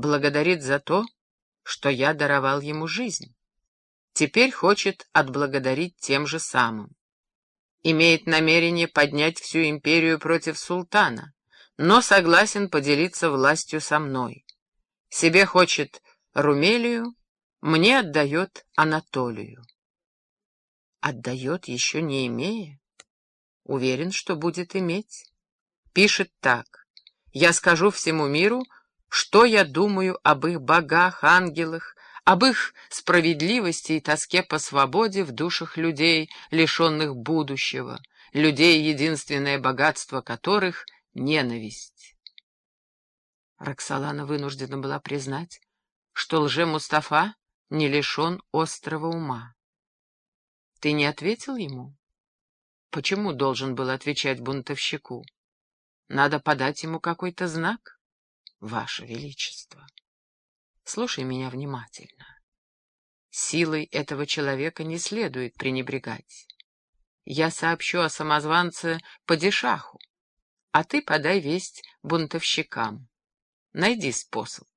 благодарит за то, что я даровал ему жизнь. Теперь хочет отблагодарить тем же самым. Имеет намерение поднять всю империю против султана, но согласен поделиться властью со мной. Себе хочет Румелию, мне отдает Анатолию. Отдает, еще не имея? Уверен, что будет иметь. Пишет так. Я скажу всему миру, что я думаю об их богах, ангелах, об их справедливости и тоске по свободе в душах людей, лишенных будущего, людей, единственное богатство которых — ненависть. Роксолана вынуждена была признать, что лже-Мустафа не лишен острого ума. Ты не ответил ему? Почему должен был отвечать бунтовщику? Надо подать ему какой-то знак? Ваше Величество. Слушай меня внимательно. Силой этого человека не следует пренебрегать. Я сообщу о самозванце Падишаху, а ты подай весть бунтовщикам. Найди способ.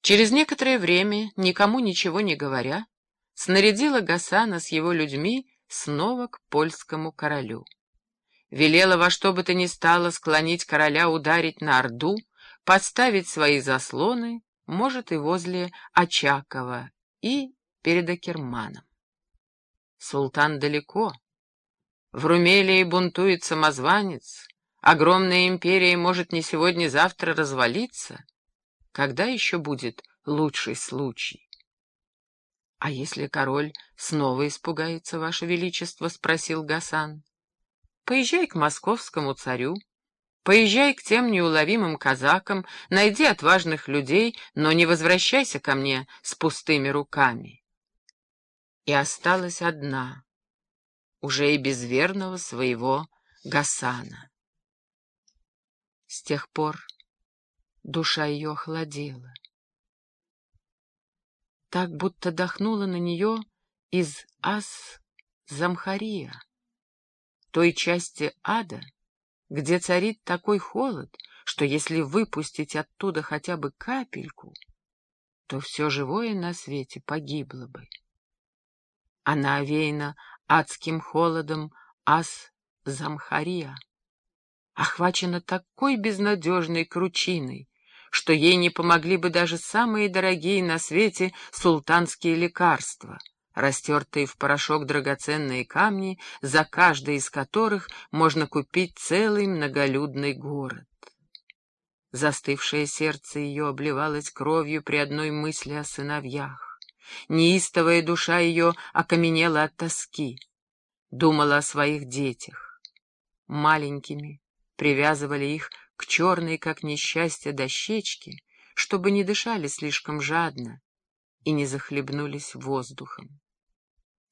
Через некоторое время, никому ничего не говоря, снарядила Гасана с его людьми снова к польскому королю. Велела во что бы то ни стало склонить короля ударить на Орду, подставить свои заслоны, может, и возле Очакова, и перед Акерманом. Султан далеко. В Румелии бунтует самозванец, огромная империя может не сегодня-завтра развалиться. Когда еще будет лучший случай? — А если король снова испугается, Ваше Величество? — спросил Гасан. — Поезжай к московскому царю, Поезжай к тем неуловимым казакам, найди отважных людей, но не возвращайся ко мне с пустыми руками. И осталась одна, уже и без верного своего Гасана. С тех пор душа ее охладела. Так будто дохнула на нее из Ас-Замхария, той части ада, где царит такой холод, что если выпустить оттуда хотя бы капельку, то все живое на свете погибло бы. Она овеяна адским холодом Ас-Замхария, охвачена такой безнадежной кручиной, что ей не помогли бы даже самые дорогие на свете султанские лекарства — растертые в порошок драгоценные камни, за каждый из которых можно купить целый многолюдный город. Застывшее сердце ее обливалось кровью при одной мысли о сыновьях. Неистовая душа ее окаменела от тоски. Думала о своих детях. Маленькими привязывали их к черной, как несчастье, дощечке, чтобы не дышали слишком жадно и не захлебнулись воздухом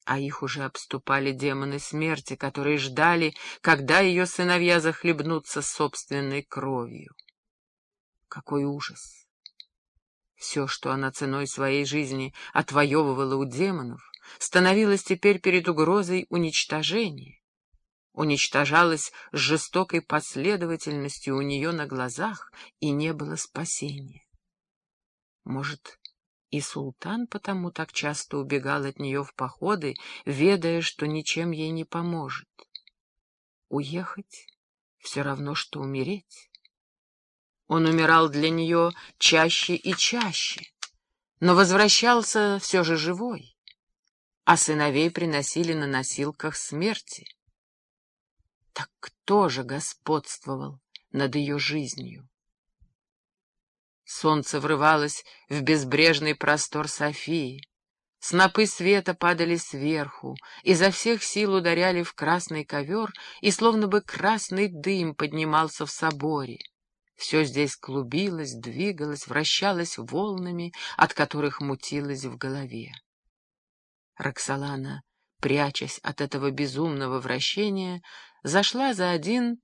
а их уже обступали демоны смерти, которые ждали, когда ее сыновья захлебнутся собственной кровью. Какой ужас! Все, что она ценой своей жизни отвоевывала у демонов, становилось теперь перед угрозой уничтожения. Уничтожалось с жестокой последовательностью у нее на глазах, и не было спасения. Может, и султан потому так часто убегал от нее в походы, ведая, что ничем ей не поможет. Уехать — все равно, что умереть. Он умирал для нее чаще и чаще, но возвращался все же живой, а сыновей приносили на носилках смерти. Так кто же господствовал над ее жизнью? Солнце врывалось в безбрежный простор Софии. Снопы света падали сверху, изо всех сил ударяли в красный ковер, и словно бы красный дым поднимался в соборе. Все здесь клубилось, двигалось, вращалось волнами, от которых мутилось в голове. Роксолана, прячась от этого безумного вращения, зашла за один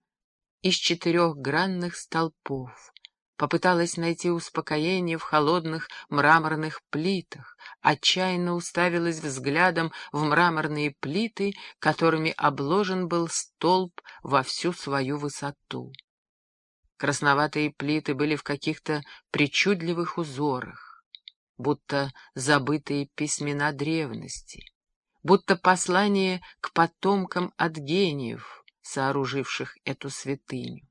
из четырехгранных столпов, попыталась найти успокоение в холодных мраморных плитах, отчаянно уставилась взглядом в мраморные плиты, которыми обложен был столб во всю свою высоту. Красноватые плиты были в каких-то причудливых узорах, будто забытые письмена древности, будто послание к потомкам от гениев, сооруживших эту святыню.